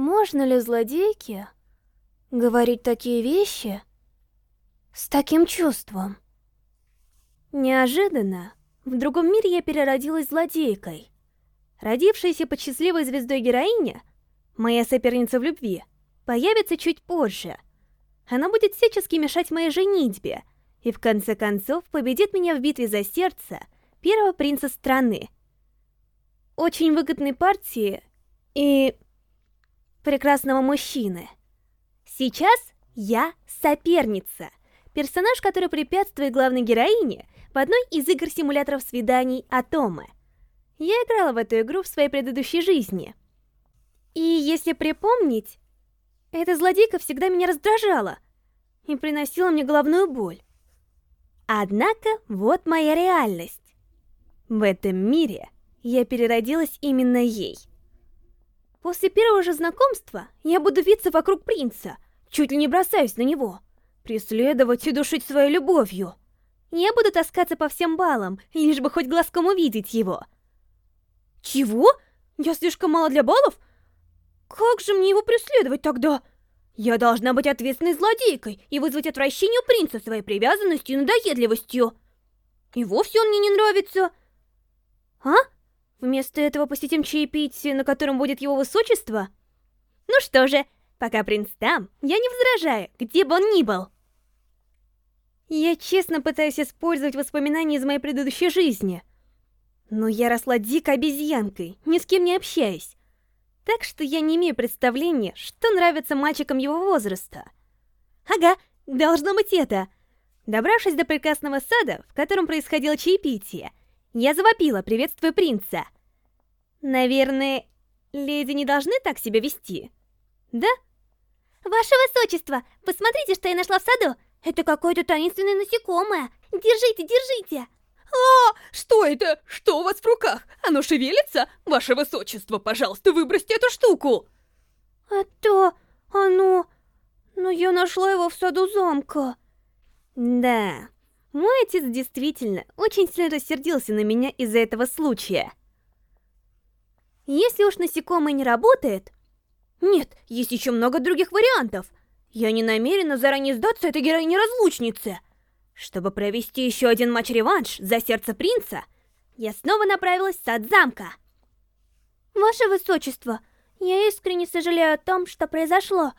Можно ли злодейке говорить такие вещи с таким чувством? Неожиданно в другом мире я переродилась злодейкой. Родившаяся под счастливой звездой героиня, моя соперница в любви, появится чуть позже. Она будет всячески мешать моей женитьбе и в конце концов победит меня в битве за сердце первого принца страны. Очень выгодной партии и прекрасного мужчины. Сейчас я соперница. Персонаж, который препятствует главной героине в одной из игр-симуляторов свиданий Атомы. Я играла в эту игру в своей предыдущей жизни. И если припомнить, эта злодейка всегда меня раздражала и приносила мне головную боль. Однако вот моя реальность. В этом мире я переродилась именно ей. После первого же знакомства я буду виться вокруг принца, чуть ли не бросаюсь на него, преследовать и душить своей любовью. Я буду таскаться по всем балам, лишь бы хоть глазком увидеть его. Чего? Я слишком мало для балов? Как же мне его преследовать тогда? Я должна быть ответственной злодейкой и вызвать отвращение у принца своей привязанностью и надоедливостью. И вовсе он мне не нравится. А? Вместо этого посетим чаепитие, на котором будет его высочество? Ну что же, пока принц там, я не возражаю, где бы он ни был. Я честно пытаюсь использовать воспоминания из моей предыдущей жизни. Но я росла дикой обезьянкой, ни с кем не общаюсь. Так что я не имею представления, что нравится мальчикам его возраста. Ага, должно быть это. Добравшись до прекрасного сада, в котором происходило чаепитие, я завопила, приветствуя принца. Наверное, леди не должны так себя вести, да? Ваше Высочество, посмотрите, что я нашла в саду. Это какое-то таинственное насекомое. Держите, держите. А, что это? Что у вас в руках? Оно шевелится? Ваше Высочество, пожалуйста, выбросьте эту штуку. Это оно... Но я нашла его в саду замка. Да, мой отец действительно очень сильно рассердился на меня из-за этого случая. Если уж насекомое не работает... Нет, есть еще много других вариантов. Я не намерена заранее сдаться этой героине-разлучнице. Чтобы провести еще один матч-реванш за сердце принца, я снова направилась в сад замка. Ваше Высочество, я искренне сожалею о том, что произошло.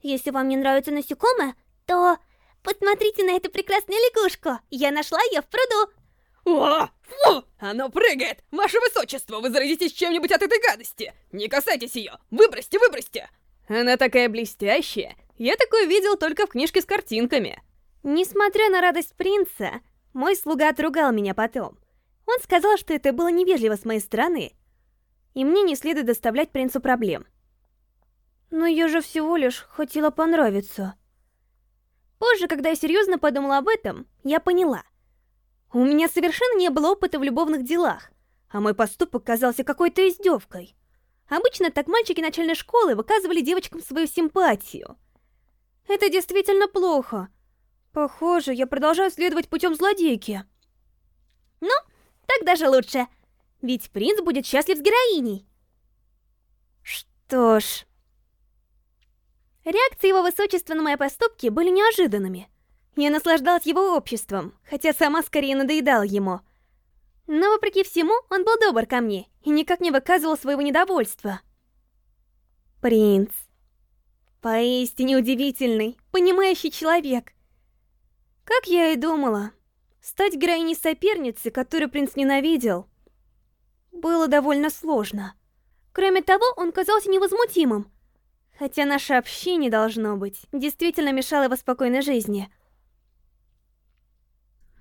Если вам не нравится насекомое, то Посмотрите на эту прекрасную лягушку! Я нашла ее в пруду! О, фу! Оно прыгает! Ваше Высочество, вы заразитесь чем-нибудь от этой гадости! Не касайтесь ее! Выбросьте, выбросьте! Она такая блестящая! Я такое видел только в книжке с картинками. Несмотря на радость принца, мой слуга отругал меня потом. Он сказал, что это было невежливо с моей стороны, и мне не следует доставлять принцу проблем. Но я же всего лишь хотела понравиться. Позже, когда я серьезно подумала об этом, я поняла. У меня совершенно не было опыта в любовных делах, а мой поступок казался какой-то издевкой. Обычно так мальчики начальной школы выказывали девочкам свою симпатию. Это действительно плохо. Похоже, я продолжаю следовать путем злодейки. Ну, так даже лучше. Ведь принц будет счастлив с героиней. Что ж... Реакции его высочества на мои поступки были неожиданными. Я наслаждалась его обществом, хотя сама скорее надоедала ему. Но вопреки всему, он был добр ко мне и никак не выказывал своего недовольства. Принц. Поистине удивительный, понимающий человек. Как я и думала, стать героиней соперницы, которую принц ненавидел, было довольно сложно. Кроме того, он казался невозмутимым, Хотя наше общение, должно быть, действительно мешало его спокойной жизни.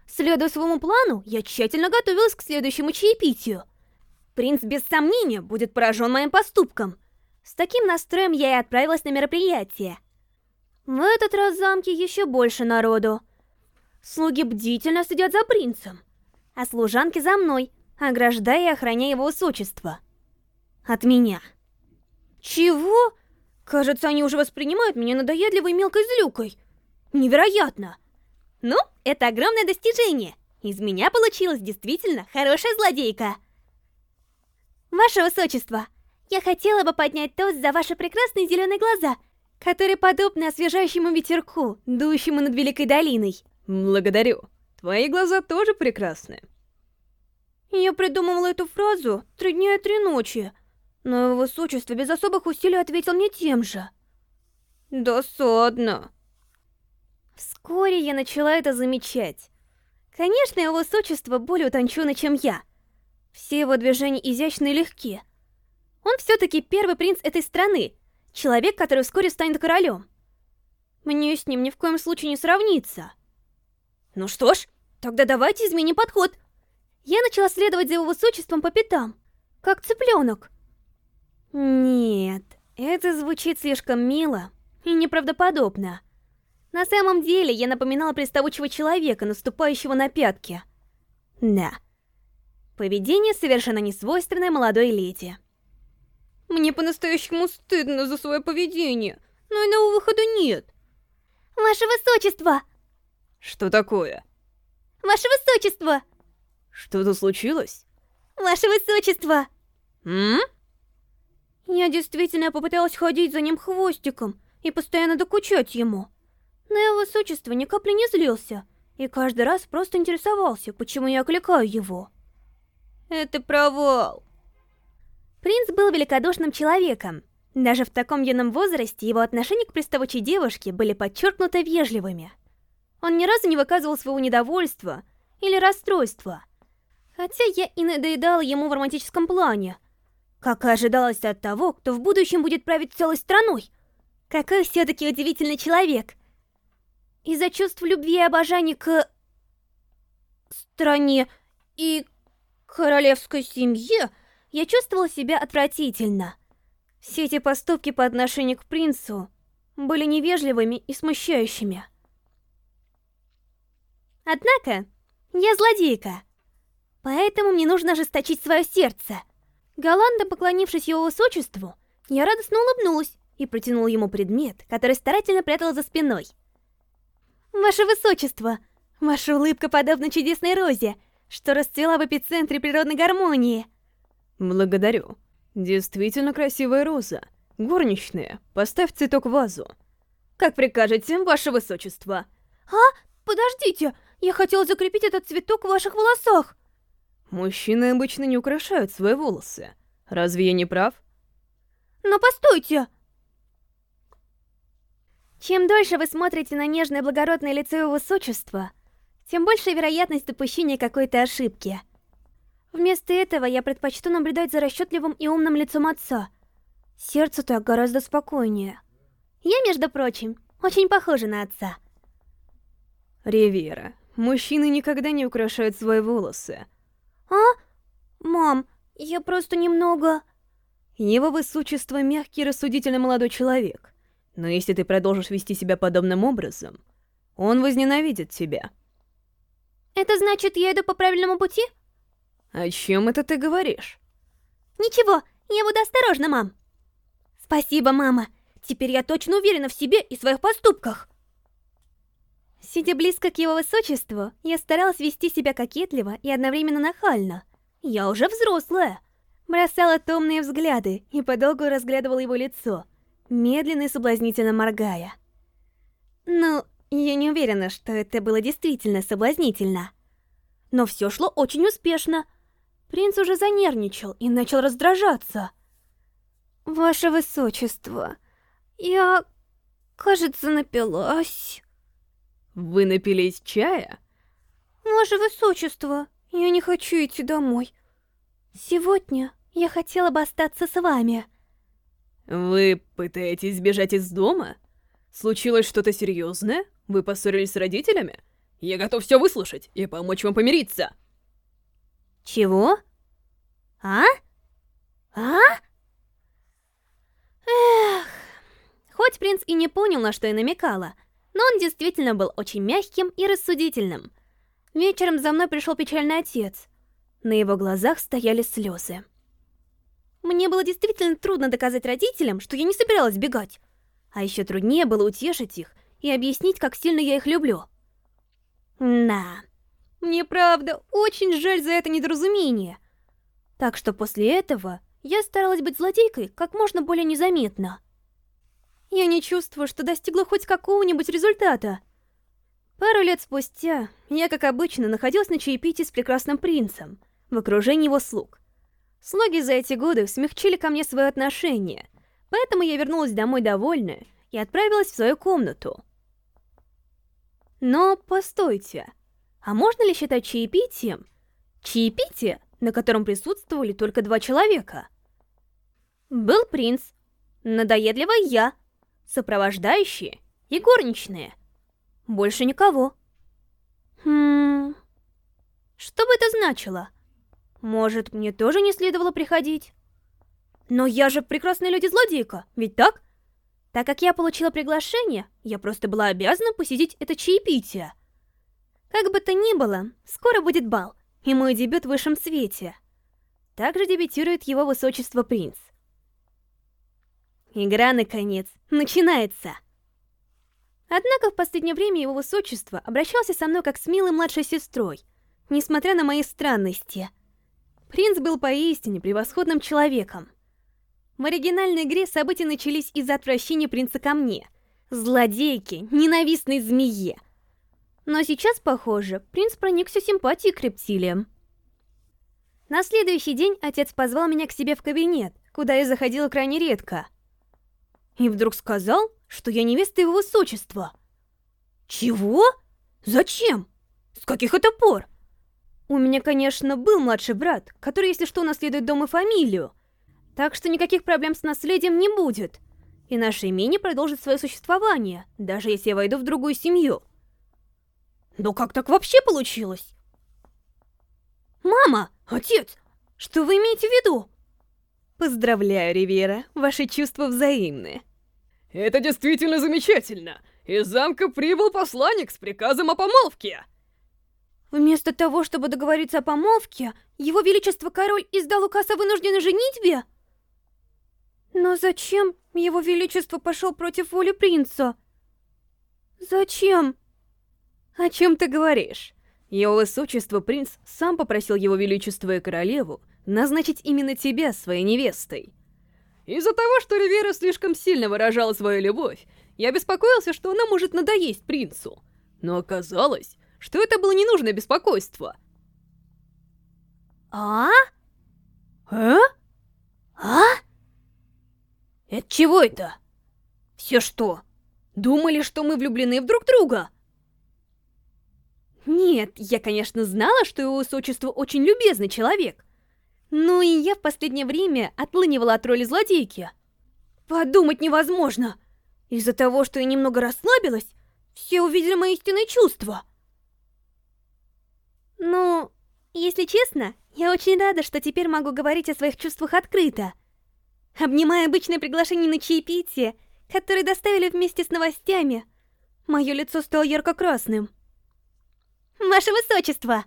Следуя своему плану, я тщательно готовилась к следующему чаепитию. Принц без сомнения будет поражен моим поступком. С таким настроем я и отправилась на мероприятие. В этот раз в замке еще больше народу. Слуги бдительно следят за принцем, а служанки за мной, ограждая и охраняя его высочество. От меня. Чего? Кажется, они уже воспринимают меня надоедливой мелкой злюкой. Невероятно! Ну, это огромное достижение. Из меня получилась действительно хорошая злодейка. Ваше Высочество, Я хотела бы поднять тост за ваши прекрасные зеленые глаза, которые подобны освежающему ветерку, дующему над Великой долиной. Благодарю. Твои глаза тоже прекрасны. Я придумывала эту фразу три дня и три ночи, но его высочество без особых усилий ответил мне тем же. Досадно. Вскоре я начала это замечать. Конечно, его высочество более утончено, чем я. Все его движения изящны и легки. Он все-таки первый принц этой страны, человек, который вскоре станет королем. Мне с ним ни в коем случае не сравнится. Ну что ж, тогда давайте изменим подход. Я начала следовать за его высочеством по пятам, как цыпленок. Нет, это звучит слишком мило и неправдоподобно. На самом деле, я напоминала приставучего человека, наступающего на пятки. Да. Поведение совершенно не свойственное молодой леди. Мне по-настоящему стыдно за свое поведение, но иного выхода нет. Ваше Высочество! Что такое? Ваше Высочество! Что-то случилось? Ваше Высочество! М? Я действительно попыталась ходить за ним хвостиком и постоянно докучать ему. Но его высочество ни капли не злился, и каждый раз просто интересовался, почему я окликаю его. Это провал. Принц был великодушным человеком. Даже в таком юном возрасте его отношения к приставучей девушке были подчеркнуто вежливыми. Он ни разу не выказывал своего недовольства или расстройства. Хотя я и надоедала ему в романтическом плане. Как и ожидалось от того, кто в будущем будет править целой страной. Какой все-таки удивительный человек. Из-за чувств любви и обожания к... стране и королевской семье я чувствовала себя отвратительно. Все эти поступки по отношению к принцу были невежливыми и смущающими. Однако, я злодейка, поэтому мне нужно ожесточить свое сердце. Галантно поклонившись его высочеству, я радостно улыбнулась и протянула ему предмет, который старательно прятала за спиной. «Ваше высочество, ваша улыбка подобна чудесной розе, что расцвела в эпицентре природной гармонии». Благодарю. Действительно красивая роза. Горничная, поставь цветок в вазу. Как прикажете, ваше высочество. А? Подождите, я хотела закрепить этот цветок в ваших волосах. Мужчины обычно не украшают свои волосы. Разве я не прав? Но постойте! Чем дольше вы смотрите на нежное благородное лицо его высочества, тем больше вероятность допущения какой-то ошибки. Вместо этого я предпочту наблюдать за расчетливым и умным лицом отца. Сердце так гораздо спокойнее. Я, между прочим, очень похожа на отца. Ривера, мужчины никогда не украшают свои волосы. Мам, я просто немного... Его высочество мягкий рассудительный молодой человек. Но если ты продолжишь вести себя подобным образом, он возненавидит тебя. Это значит, я иду по правильному пути? О чем это ты говоришь? Ничего, я буду осторожна, мам. Спасибо, мама. Теперь я точно уверена в себе и своих поступках. Сидя близко к его высочеству, я старалась вести себя кокетливо и одновременно нахально. Я уже взрослая. Бросала томные взгляды и подолгу разглядывала его лицо, медленно и соблазнительно моргая. Ну, я не уверена, что это было действительно соблазнительно. Но все шло очень успешно. Принц уже занервничал и начал раздражаться. «Ваше Высочество, я, кажется, напилась». Вы напились чая? Ваше Высочество, я не хочу идти домой. Сегодня я хотела бы остаться с вами. Вы пытаетесь сбежать из дома? Случилось что-то серьезное? Вы поссорились с родителями? Я готов все выслушать и помочь вам помириться. Чего? А? А? Эх. Хоть принц и не понял, на что я намекала, но он действительно был очень мягким и рассудительным. Вечером за мной пришел печальный отец. На его глазах стояли слезы. Мне было действительно трудно доказать родителям, что я не собиралась бегать. А еще труднее было утешить их и объяснить, как сильно я их люблю. Да, мне правда очень жаль за это недоразумение. Так что после этого я старалась быть злодейкой как можно более незаметно. Я не чувствую, что достигла хоть какого-нибудь результата. Пару лет спустя я, как обычно, находилась на чаепитии с прекрасным принцем, в окружении его слуг. Слуги за эти годы смягчили ко мне свое отношение, поэтому я вернулась домой довольная и отправилась в свою комнату. Но постойте, а можно ли считать чаепитием чаепитие, на котором присутствовали только два человека? Был принц, надоедливая я, сопровождающие и горничные. Больше никого. Хм... Что бы это значило? Может, мне тоже не следовало приходить? Но я же прекрасная леди-злодейка, ведь так? Так как я получила приглашение, я просто была обязана посетить это чаепитие. Как бы то ни было, скоро будет бал, и мой дебют в высшем свете. Также дебютирует его высочество принц. Игра, наконец, начинается. Однако в последнее время его высочество обращался со мной как с милой младшей сестрой, несмотря на мои странности. Принц был поистине превосходным человеком. В оригинальной игре события начались из-за отвращения принца ко мне, злодейке, ненавистной змее. Но сейчас, похоже, принц проникся симпатией к рептилиям. На следующий день отец позвал меня к себе в кабинет, куда я заходила крайне редко. И вдруг сказал, что я невеста его высочества. Чего? Зачем? С каких это пор? У меня, конечно, был младший брат, который, если что, наследует дом и фамилию. Так что никаких проблем с наследием не будет. И наше имение продолжит свое существование, даже если я войду в другую семью. Но как так вообще получилось? Мама! Отец! Что вы имеете в виду? Поздравляю, Ривера, ваши чувства взаимны. Это действительно замечательно! Из замка прибыл посланник с приказом о помолвке! Вместо того, чтобы договориться о помолвке, его величество король издал указ о вынужденной женитьбе? Но зачем его величество пошел против воли принца? Зачем? О чем ты говоришь? Его высочество принц сам попросил его величество и королеву назначить именно тебя своей невестой. Из-за того, что Ривера слишком сильно выражала свою любовь, я беспокоился, что она может надоесть принцу. Но оказалось, что это было ненужное беспокойство. А? А? А? Это чего это? Все что? Думали, что мы влюблены в друг друга? Нет, я, конечно, знала, что его высочество очень любезный человек. Ну и я в последнее время отлынивала от роли злодейки. Подумать невозможно. Из-за того, что я немного расслабилась, все увидели мои истинные чувства. Ну, если честно, я очень рада, что теперь могу говорить о своих чувствах открыто. Обнимая обычное приглашение на чаепитие, которое доставили вместе с новостями, мое лицо стало ярко-красным. Ваше Высочество!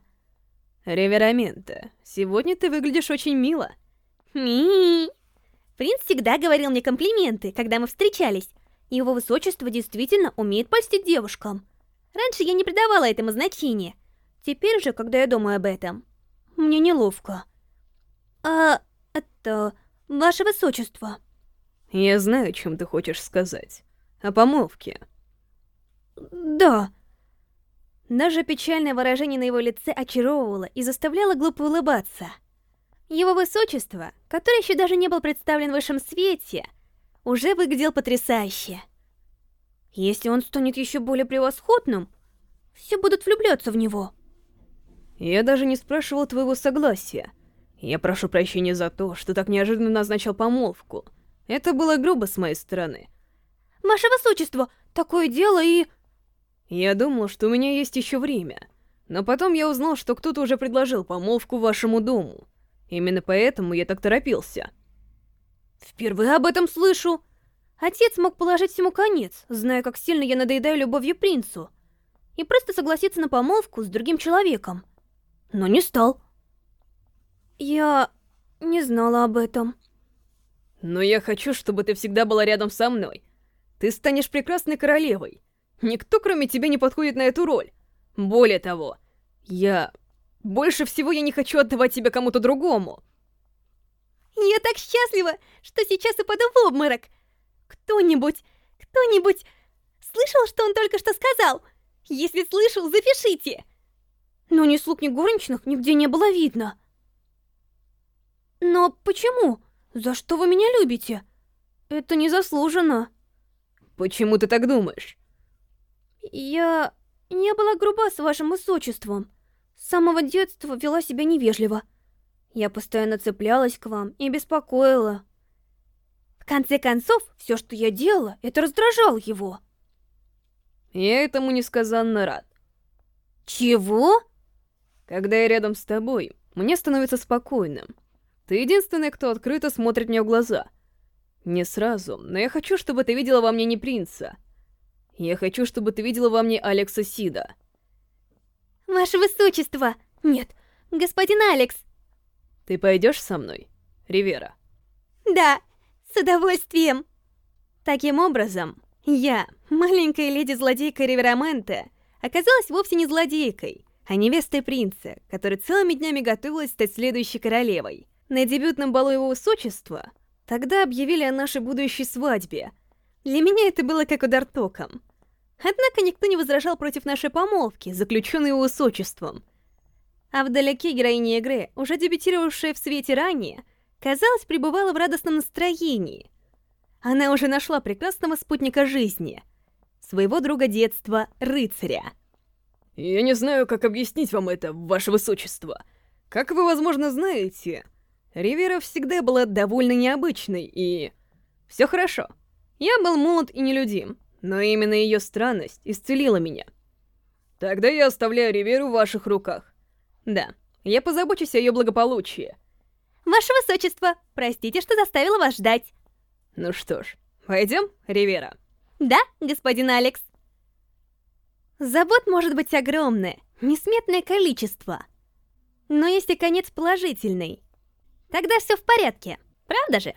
Реверамента, сегодня ты выглядишь очень мило. Ми. Принц всегда говорил мне комплименты, когда мы встречались. Его высочество действительно умеет польстить девушкам. Раньше я не придавала этому значения. Теперь же, когда я думаю об этом, мне неловко. А, это... Ваше Высочество. Я знаю, о чем ты хочешь сказать. О помолвке. Да. Даже печальное выражение на его лице очаровывало и заставляло глупо улыбаться. Его высочество, который еще даже не был представлен в высшем свете, уже выглядел потрясающе. Если он станет еще более превосходным, все будут влюбляться в него. Я даже не спрашивал твоего согласия. Я прошу прощения за то, что так неожиданно назначил помолвку. Это было грубо с моей стороны. Ваше Высочество, такое дело и... Я думал, что у меня есть еще время. Но потом я узнал, что кто-то уже предложил помолвку вашему дому. Именно поэтому я так торопился. Впервые об этом слышу. Отец мог положить всему конец, зная, как сильно я надоедаю любовью принцу. И просто согласиться на помолвку с другим человеком. Но не стал. Я не знала об этом. Но я хочу, чтобы ты всегда была рядом со мной. Ты станешь прекрасной королевой. Никто, кроме тебя, не подходит на эту роль. Более того, я... Больше всего я не хочу отдавать тебя кому-то другому. Я так счастлива, что сейчас упаду в обморок. Кто-нибудь, кто-нибудь слышал, что он только что сказал? Если слышал, запишите. Но ни слуг, ни горничных нигде не было видно. Но почему? За что вы меня любите? Это незаслуженно. Почему ты так думаешь? Я не была груба с вашим высочеством. С самого детства вела себя невежливо. Я постоянно цеплялась к вам и беспокоила. В конце концов, все, что я делала, это раздражало его. Я этому несказанно рад. Чего? Когда я рядом с тобой, мне становится спокойным. Ты единственный, кто открыто смотрит мне в глаза. Не сразу, но я хочу, чтобы ты видела во мне не принца. Я хочу, чтобы ты видела во мне Алекса Сида. Ваше Высочество! Нет, господин Алекс! Ты пойдешь со мной, Ривера? Да, с удовольствием. Таким образом, я, маленькая леди-злодейка Ривераменте, оказалась вовсе не злодейкой, а невестой принца, которая целыми днями готовилась стать следующей королевой. На дебютном балу его высочества тогда объявили о нашей будущей свадьбе. Для меня это было как удар током. Однако никто не возражал против нашей помолвки, заключенной его высочеством. А вдалеке героиня игры, уже дебютировавшая в свете ранее, казалось, пребывала в радостном настроении. Она уже нашла прекрасного спутника жизни, своего друга детства, рыцаря. Я не знаю, как объяснить вам это, ваше высочество. Как вы, возможно, знаете, Ривера всегда была довольно необычной и... Все хорошо. Я был молод и нелюдим, но именно ее странность исцелила меня. Тогда я оставляю Риверу в ваших руках. Да, я позабочусь о ее благополучии. Ваше Высочество, простите, что заставила вас ждать. Ну что ж, пойдем, Ривера? Да, господин Алекс. Забот может быть огромное, несметное количество. Но если конец положительный, тогда все в порядке, правда же?